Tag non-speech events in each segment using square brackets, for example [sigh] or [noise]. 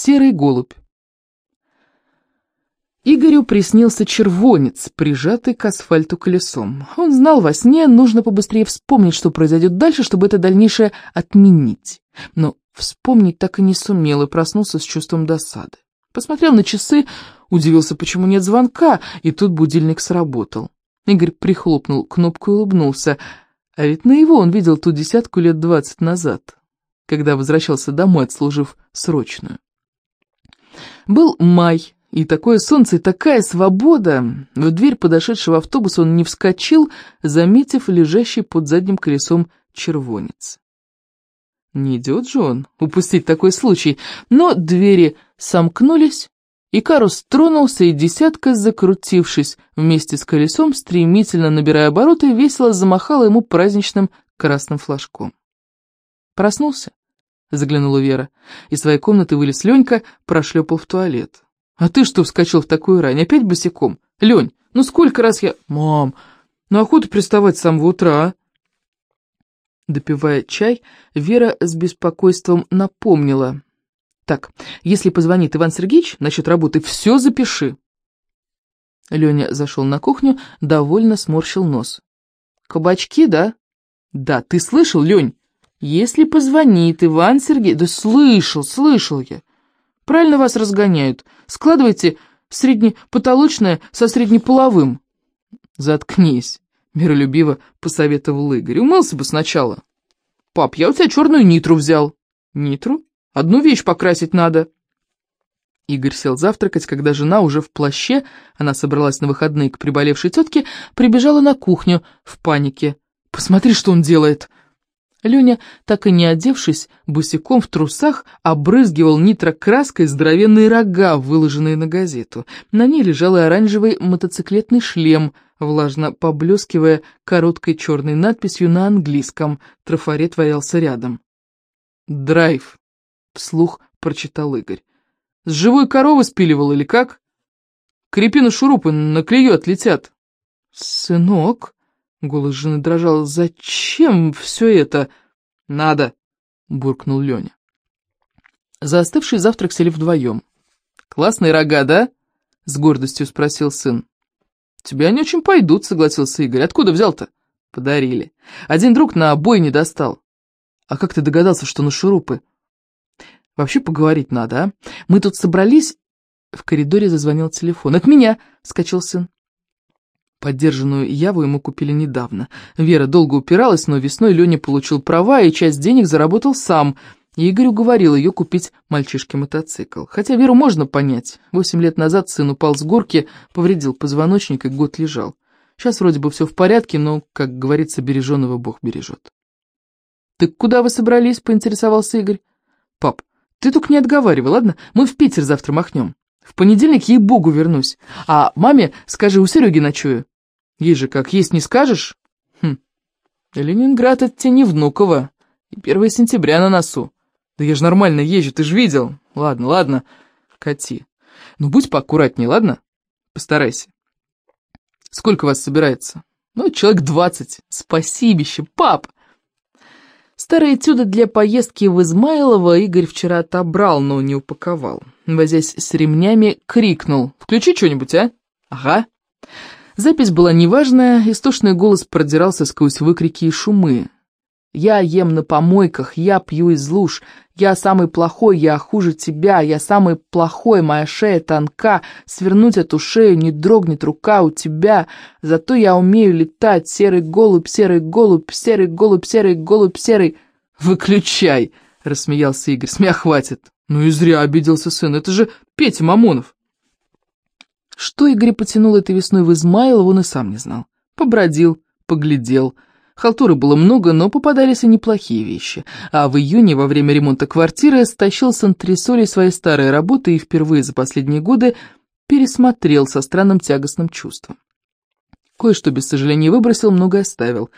Серый голубь. Игорю приснился червонец, прижатый к асфальту колесом. Он знал во сне, нужно побыстрее вспомнить, что произойдет дальше, чтобы это дальнейшее отменить. Но вспомнить так и не сумел и проснулся с чувством досады. Посмотрел на часы, удивился, почему нет звонка, и тут будильник сработал. Игорь прихлопнул кнопку и улыбнулся. А ведь на его он видел ту десятку лет двадцать назад, когда возвращался домой, отслужив срочную. Был май, и такое солнце, и такая свобода. В дверь подошедшего автобуса он не вскочил, заметив лежащий под задним колесом червонец. Не идет же он упустить такой случай, но двери сомкнулись, и Карус тронулся, и десятка, закрутившись вместе с колесом, стремительно набирая обороты, весело замахала ему праздничным красным флажком. «Проснулся?» — заглянула Вера. Из своей комнаты вылез Ленька, прошлепал в туалет. «А ты что вскочил в такую рань? Опять босиком? Лень, ну сколько раз я...» «Мам, ну охота приставать с самого утра, а?» Допивая чай, Вера с беспокойством напомнила. «Так, если позвонит Иван Сергеевич насчет работы, все запиши». Леня зашел на кухню, довольно сморщил нос. «Кабачки, да?» «Да, ты слышал, Лень? Если позвонит Иван Сергеевич...» «Да слышал, слышал я. Правильно вас разгоняют. Складывайте среднепотолочное со среднеполовым. Заткнись, миролюбиво посоветовал Игорь. Умылся бы сначала. Пап, я у тебя черную нитру взял. Нитру? Одну вещь покрасить надо. Игорь сел завтракать, когда жена уже в плаще, она собралась на выходные к приболевшей тетке, прибежала на кухню в панике. «Посмотри, что он делает!» Леня, так и не одевшись, босиком в трусах, обрызгивал нитрокраской здоровенные рога, выложенные на газету. На ней лежал и оранжевый мотоциклетный шлем, влажно поблескивая короткой черной надписью на английском. Трафарет валялся рядом. «Драйв», — вслух прочитал Игорь. «С живой коровы спиливал или как? Крепи на шурупы, на клею отлетят». «Сынок», Голос жены дрожал. «Зачем все это?» «Надо!» — буркнул Леня. За остывший завтрак сели вдвоем. «Классные рога, да?» — с гордостью спросил сын. «Тебе они очень пойдут», — согласился Игорь. «Откуда взял-то?» «Подарили. Один друг на обои не достал». «А как ты догадался, что на шурупы?» «Вообще поговорить надо, а? Мы тут собрались...» В коридоре зазвонил телефон. «От меня!» — скачал сын. Поддержанную Яву ему купили недавно. Вера долго упиралась, но весной Леня получил права и часть денег заработал сам. И Игорь уговорил ее купить мальчишке мотоцикл. Хотя Веру можно понять. Восемь лет назад сын упал с горки, повредил позвоночник и год лежал. Сейчас вроде бы все в порядке, но, как говорится, береженого Бог бережет. «Так куда вы собрались?» — поинтересовался Игорь. «Пап, ты только не отговаривай, ладно? Мы в Питер завтра махнем. В понедельник ей-богу вернусь. А маме скажи, у Сереги ночую. Ей же как, есть не скажешь? Хм, Ленинград это тебе не Внуково. И 1 сентября на носу. Да я же нормально езжу, ты же видел. Ладно, ладно, кати. Ну, будь поаккуратнее, ладно? Постарайся. Сколько вас собирается? Ну, человек двадцать. Спасибище, пап! Старые этюды для поездки в Измайлово Игорь вчера отобрал, но не упаковал. Возясь с ремнями, крикнул. «Включи что-нибудь, а?» «Ага». Запись была неважная, истошный голос продирался сквозь выкрики и шумы. «Я ем на помойках, я пью из луж, я самый плохой, я хуже тебя, я самый плохой, моя шея тонка, свернуть эту шею не дрогнет рука у тебя, зато я умею летать, серый голубь, серый голубь, серый голубь, серый голубь, серый...» «Выключай!» — рассмеялся Игорь, смея хватит. «Ну и зря обиделся сын, это же Петя Мамонов!» Что Игорь потянул этой весной в Измайлово, он и сам не знал. Побродил, поглядел. Халтуры было много, но попадались и неплохие вещи. А в июне, во время ремонта квартиры, стащил с антресолей свои старые работы и впервые за последние годы пересмотрел со странным тягостным чувством. Кое-что без сожаления выбросил, много оставил.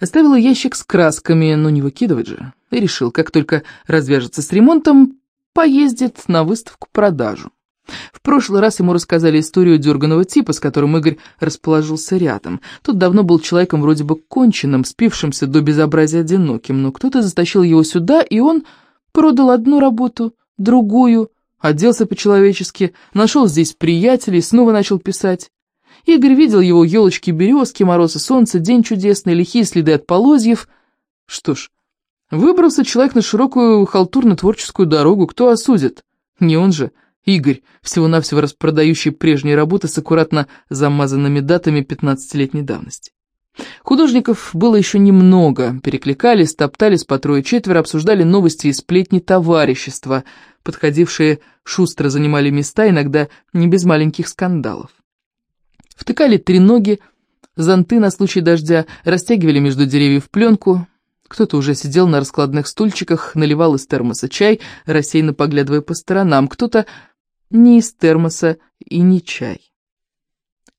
Оставил ящик с красками, но не выкидывать же. И решил, как только развяжется с ремонтом, поездит на выставку-продажу. В прошлый раз ему рассказали историю дерганого типа, с которым Игорь расположился рядом. Тот давно был человеком вроде бы конченным, спившимся до безобразия одиноким, но кто-то затащил его сюда, и он продал одну работу, другую, оделся по-человечески, нашел здесь приятелей, снова начал писать. Игорь видел его елочки, березки, мороз и солнце, день чудесный, лихие следы от полозьев. Что ж, выбрался человек на широкую халтурно-творческую дорогу, кто осудит? Не он же, Игорь, всего-навсего распродающий прежние работы с аккуратно замазанными датами 15-летней давности. Художников было еще немного, перекликались, топтались по трое-четверо, обсуждали новости и сплетни товарищества, подходившие шустро занимали места, иногда не без маленьких скандалов. Втыкали треноги, зонты на случай дождя, растягивали между деревьев пленку. Кто-то уже сидел на раскладных стульчиках, наливал из термоса чай, рассеянно поглядывая по сторонам, кто-то не из термоса и не чай.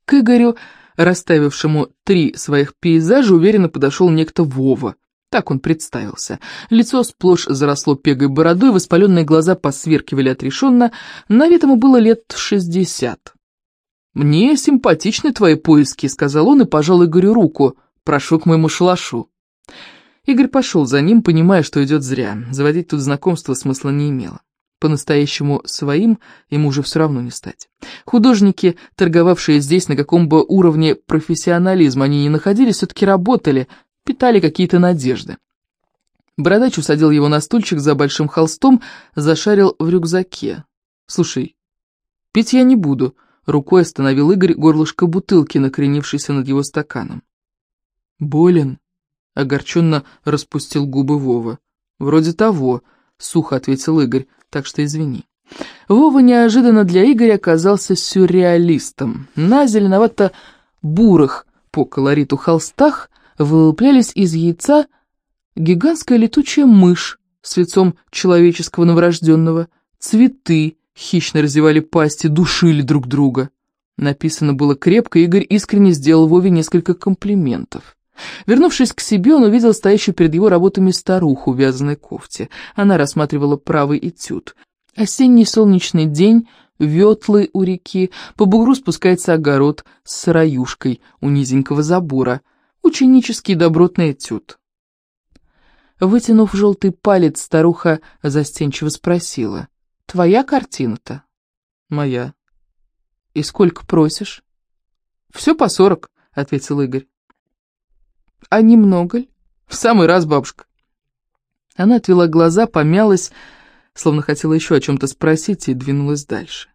К Игорю, расставившему три своих пейзажа, уверенно подошел некто Вова. Так он представился. Лицо сплошь заросло пегой бородой, воспаленные глаза посверкивали отрешенно, на вид ему было лет шестьдесят. «Мне симпатичны твои поиски», — сказал он и пожал Игорю руку. «Прошу к моему шалашу». Игорь пошел за ним, понимая, что идет зря. Заводить тут знакомство смысла не имело. По-настоящему своим ему уже все равно не стать. Художники, торговавшие здесь на каком бы уровне профессионализма они ни находились, все-таки работали, питали какие-то надежды. Бородач усадил его на стульчик за большим холстом, зашарил в рюкзаке. «Слушай, пить я не буду», Рукой остановил Игорь горлышко бутылки, накренившейся над его стаканом. «Болен?» — огорченно распустил губы Вова. «Вроде того», — сухо ответил Игорь, так что извини. Вова неожиданно для Игоря оказался сюрреалистом. На зеленовато-бурых по колориту холстах вылуплялись из яйца гигантская летучая мышь с лицом человеческого новорожденного, цветы, хищно разевали пасти, душили друг друга. Написано было крепко, Игорь искренне сделал Вове несколько комплиментов. Вернувшись к себе, он увидел стоящую перед его работами старуху в вязаной кофте. Она рассматривала правый этюд. Осенний солнечный день, ветлы у реки, по бугру спускается огород с сыроюшкой у низенького забора. Ученический добротный этюд. Вытянув желтый палец, старуха застенчиво спросила. Твоя картина-то? Моя. И сколько просишь? Все по сорок, ответил Игорь. А немного ли? В самый раз, бабушка. Она отвела глаза, помялась, словно хотела еще о чем-то спросить, и двинулась дальше.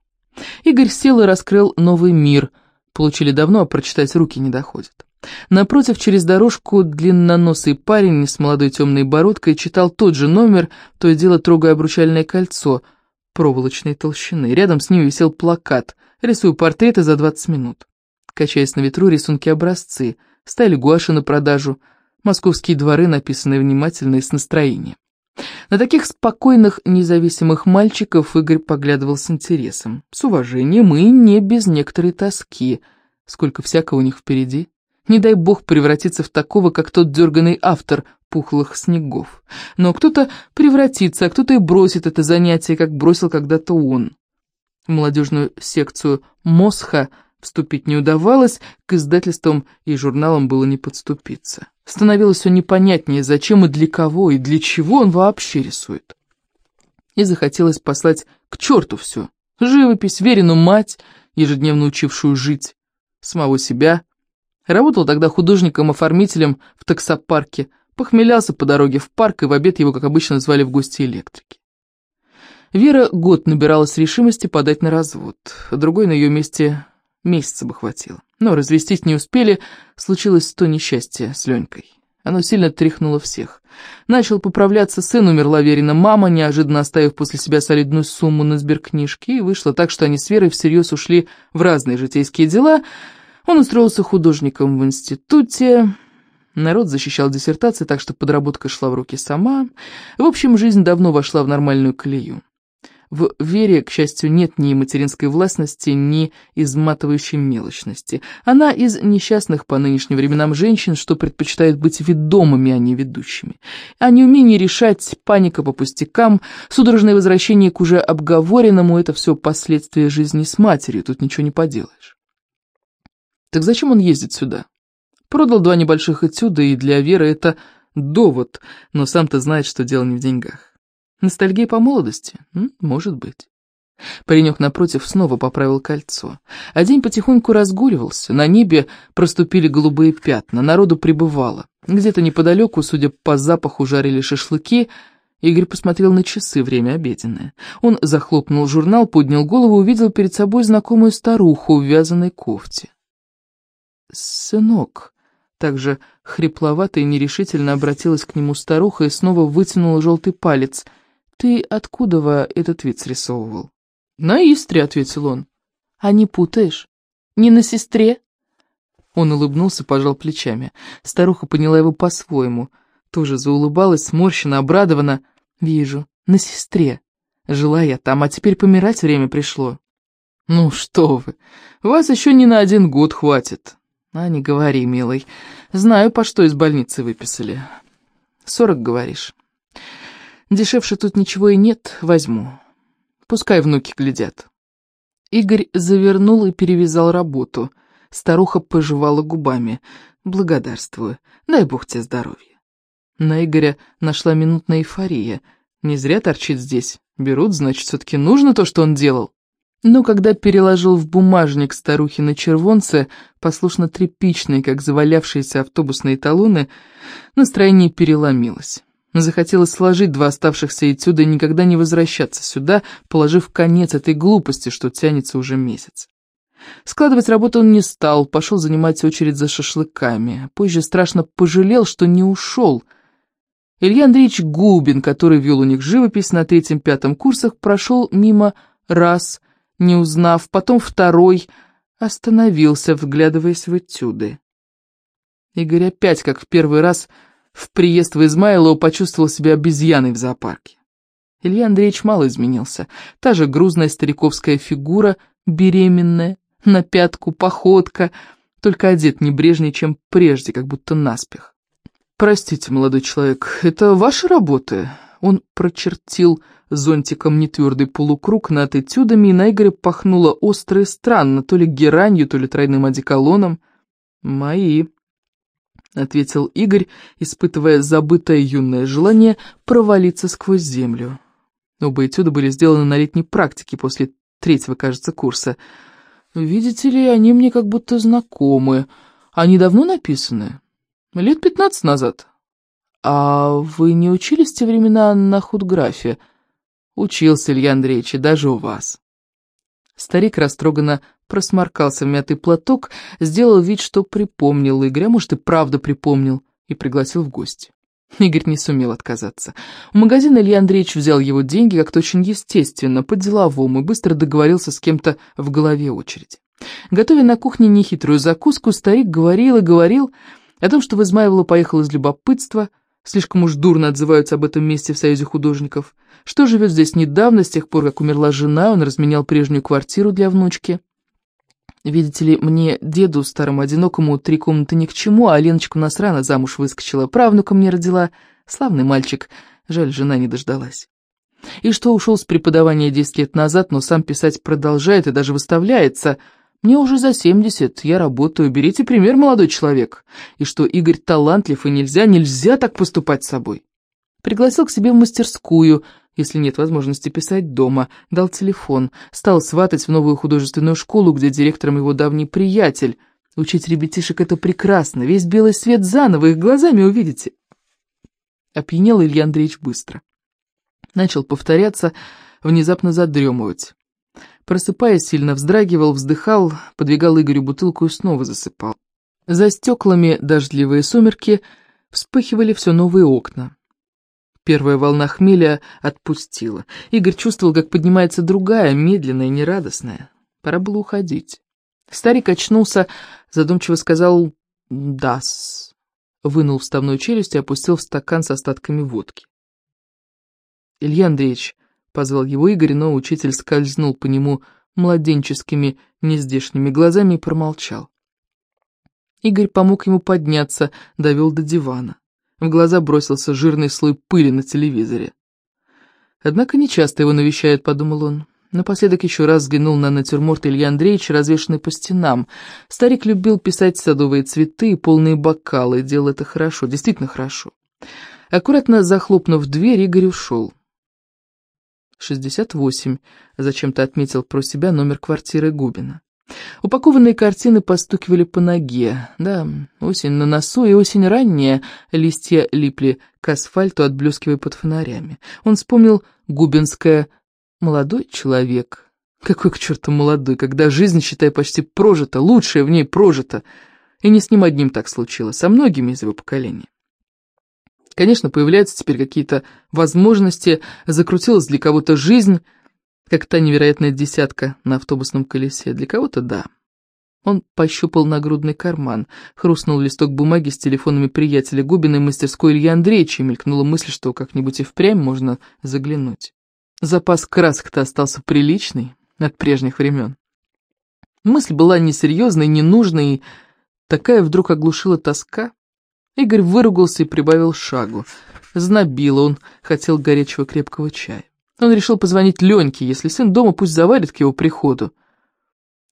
Игорь сел и раскрыл новый мир. Получили давно, а прочитать руки не доходят. Напротив, через дорожку, длинноносый парень с молодой темной бородкой читал тот же номер, то и дело трогая обручальное кольцо — проволочной толщины. Рядом с ним висел плакат «Рисую портреты за 20 минут». Качаясь на ветру, рисунки образцы, стали гуаши на продажу, московские дворы, написанные внимательно и с настроением. На таких спокойных, независимых мальчиков Игорь поглядывал с интересом, с уважением и не без некоторой тоски. Сколько всякого у них впереди. Не дай бог превратиться в такого, как тот дерганный автор пухлых снегов. Но кто-то превратится, а кто-то и бросит это занятие, как бросил когда-то он. В молодежную секцию «Мосха» вступить не удавалось, к издательствам и журналам было не подступиться. Становилось все непонятнее, зачем и для кого, и для чего он вообще рисует. И захотелось послать к черту все. Живопись, Верину мать, ежедневно учившую жить, самого себя. Работал тогда художником-оформителем в таксопарке, Похмелялся по дороге в парк, и в обед его, как обычно, звали в гости электрики. Вера год набиралась решимости подать на развод. Другой на ее месте месяца бы хватило. Но развестись не успели, случилось то несчастье с Ленькой. Оно сильно тряхнуло всех. Начал поправляться сын, умерла Верина мама, неожиданно оставив после себя солидную сумму на сберкнижке, и вышло так, что они с Верой всерьез ушли в разные житейские дела. Он устроился художником в институте, Народ защищал диссертации, так что подработка шла в руки сама. В общем, жизнь давно вошла в нормальную колею. В Вере, к счастью, нет ни материнской властности, ни изматывающей мелочности. Она из несчастных по нынешним временам женщин, что предпочитают быть ведомыми, а не ведущими. А неумение решать, паника по пустякам, судорожное возвращение к уже обговоренному – это все последствия жизни с матерью, тут ничего не поделаешь. Так зачем он ездит сюда? Продал два небольших этюда, и для Веры это довод, но сам-то знает, что дело не в деньгах. Ностальгия по молодости? Может быть. Паренек напротив снова поправил кольцо. А день потихоньку разгуливался, на небе проступили голубые пятна, народу прибывало. Где-то неподалеку, судя по запаху, жарили шашлыки. Игорь посмотрел на часы, время обеденное. Он захлопнул журнал, поднял голову увидел перед собой знакомую старуху в вязаной кофте. «Сынок», также хрипловато и нерешительно обратилась к нему старуха и снова вытянула желтый палец. «Ты откуда этот вид срисовывал?» «На Истре», — ответил он. «А не путаешь? Не на сестре?» Он улыбнулся, пожал плечами. Старуха поняла его по-своему. Тоже заулыбалась, сморщенно, обрадована. «Вижу, на сестре. Жила я там, а теперь помирать время пришло». «Ну что вы, вас еще не на один год хватит». «А не говори, милый. Знаю, по что из больницы выписали. Сорок, говоришь. Дешевше тут ничего и нет, возьму. Пускай внуки глядят». Игорь завернул и перевязал работу. Старуха пожевала губами. «Благодарствую. Дай бог тебе здоровья». На Игоря нашла минутная эйфория. Не зря торчит здесь. Берут, значит, все-таки нужно то, что он делал. Но когда переложил в бумажник старухи на червонце, послушно тряпичные, как завалявшиеся автобусные талоны, настроение переломилось. Захотелось сложить два оставшихся этюда и никогда не возвращаться сюда, положив конец этой глупости, что тянется уже месяц. Складывать работу он не стал, пошел занимать очередь за шашлыками. Позже страшно пожалел, что не ушел. Илья Андреевич Губин, который вел у них живопись на третьем-пятом курсах, прошел мимо раз, не узнав, потом второй, остановился, вглядываясь в этюды. Игорь опять, как в первый раз, в приезд в Измайлово почувствовал себя обезьяной в зоопарке. Илья Андреевич мало изменился. Та же грузная стариковская фигура, беременная, на пятку, походка, только одет небрежнее, чем прежде, как будто наспех. «Простите, молодой человек, это ваши работы?» Он прочертил зонтиком нетвердый полукруг над этюдами, и на Игоря пахнуло остро и странно, то ли геранью, то ли тройным одеколоном. «Мои», — ответил Игорь, испытывая забытое юное желание провалиться сквозь землю. Оба этюда были сделаны на летней практике после третьего, кажется, курса. «Видите ли, они мне как будто знакомы. Они давно написаны? Лет пятнадцать назад». «А вы не учились в те времена на худграфе?» «Учился, Илья Андреевич, и даже у вас». Старик растроганно просморкался в мятый платок, сделал вид, что припомнил Игоря, может, и правда припомнил, и пригласил в гости. Игорь не сумел отказаться. В магазин Илья Андреевич взял его деньги как-то очень естественно, по-деловому, и быстро договорился с кем-то в голове очереди. Готовя на кухне нехитрую закуску, старик говорил и говорил о том, что в Измаилово поехал из любопытства, Слишком уж дурно отзываются об этом месте в Союзе художников. Что живет здесь недавно, с тех пор, как умерла жена, он разменял прежнюю квартиру для внучки. Видите ли, мне, деду старому одинокому, три комнаты ни к чему, а Леночка у нас рано замуж выскочила, правнука мне родила. Славный мальчик, жаль, жена не дождалась. И что ушел с преподавания десять лет назад, но сам писать продолжает и даже выставляется – мне уже за семьдесят, я работаю, берите пример, молодой человек. И что Игорь талантлив, и нельзя, нельзя так поступать с собой. Пригласил к себе в мастерскую, если нет возможности писать дома, дал телефон, стал сватать в новую художественную школу, где директором его давний приятель. Учить ребятишек это прекрасно, весь белый свет заново, их глазами увидите. Опьянел Илья Андреевич быстро. Начал повторяться, внезапно задремывать. Просыпаясь, сильно вздрагивал, вздыхал, подвигал Игорю бутылку и снова засыпал. За стеклами дождливые сумерки вспыхивали все новые окна. Первая волна хмеля отпустила. Игорь чувствовал, как поднимается другая, медленная, нерадостная. Пора было уходить. Старик очнулся, задумчиво сказал «дас», вынул вставную челюсть и опустил в стакан с остатками водки. Илья Андреевич Позвал его Игорь, но учитель скользнул по нему младенческими, нездешними глазами и промолчал. Игорь помог ему подняться, довел до дивана. В глаза бросился жирный слой пыли на телевизоре. Однако нечасто его навещают, подумал он. Напоследок еще раз взглянул на натюрморт Илья Андреевича, развешанный по стенам. Старик любил писать садовые цветы и полные бокалы, делал это хорошо, действительно хорошо. Аккуратно захлопнув дверь, Игорь ушел. 68. Зачем-то отметил про себя номер квартиры Губина. Упакованные картины постукивали по ноге. Да, осень на носу и осень ранняя, листья липли к асфальту, отблескивая под фонарями. Он вспомнил губинское «молодой человек». Какой к черту молодой, когда жизнь, считай, почти прожита, лучшая в ней прожита. И не с ним одним так случилось, со многими из его поколения. Конечно, появляются теперь какие-то возможности, закрутилась для кого-то жизнь, как та невероятная десятка на автобусном колесе. Для кого-то да. Он пощупал нагрудный карман, хрустнул листок бумаги с телефонами приятеля Губина и мастерской Ильи Андреевича, и мелькнула мысль, что как-нибудь и впрямь можно заглянуть. Запас красок-то остался приличный от прежних времен. Мысль была несерьезной, ненужной, и такая вдруг оглушила тоска. Игорь выругался и прибавил шагу. Знобило он, хотел горячего крепкого чая. Он решил позвонить Леньке, если сын дома, пусть заварит к его приходу.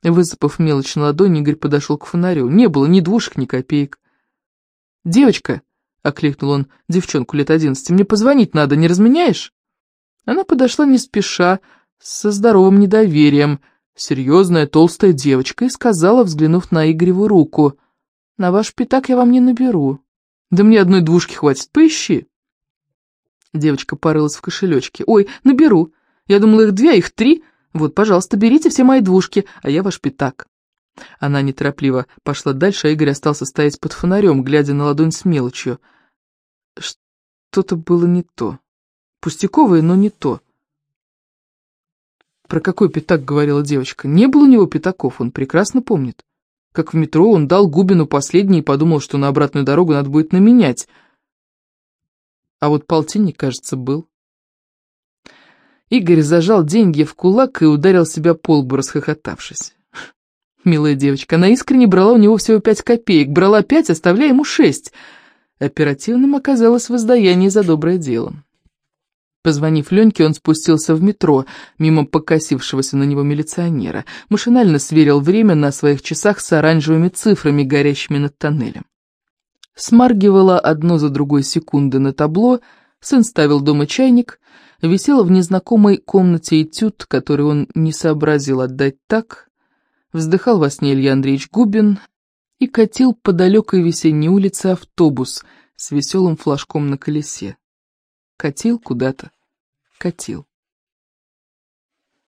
Высыпав мелочь на ладони, Игорь подошел к фонарю. Не было ни двушек, ни копеек. «Девочка!» — окликнул он девчонку лет одиннадцати. «Мне позвонить надо, не разменяешь?» Она подошла не спеша, со здоровым недоверием, серьезная толстая девочка, и сказала, взглянув на Игореву руку, «На ваш пятак я вам не наберу». Да мне одной двушки хватит, поищи. Девочка порылась в кошелечке. Ой, наберу. Я думала, их две, а их три. Вот, пожалуйста, берите все мои двушки, а я ваш пятак. Она неторопливо пошла дальше, а Игорь остался стоять под фонарем, глядя на ладонь с мелочью. Что-то было не то. Пустяковое, но не то. Про какой пятак говорила девочка? Не было у него пятаков, он прекрасно помнит. Как в метро он дал Губину последний и подумал, что на обратную дорогу надо будет наменять. А вот полтинник, кажется, был. Игорь зажал деньги в кулак и ударил себя по лбу, расхохотавшись. [laughs] Милая девочка, она искренне брала у него всего пять копеек, брала пять, оставляя ему шесть. Оперативным оказалось воздаяние за доброе дело. Позвонив Леньке, он спустился в метро, мимо покосившегося на него милиционера. Машинально сверил время на своих часах с оранжевыми цифрами, горящими над тоннелем. Смаргивала одну за другой секунды на табло, сын ставил дома чайник, висела в незнакомой комнате этюд, который он не сообразил отдать так, вздыхал во сне Илья Андреевич Губин и катил по далекой весенней улице автобус с веселым флажком на колесе. Катил куда-то, катил.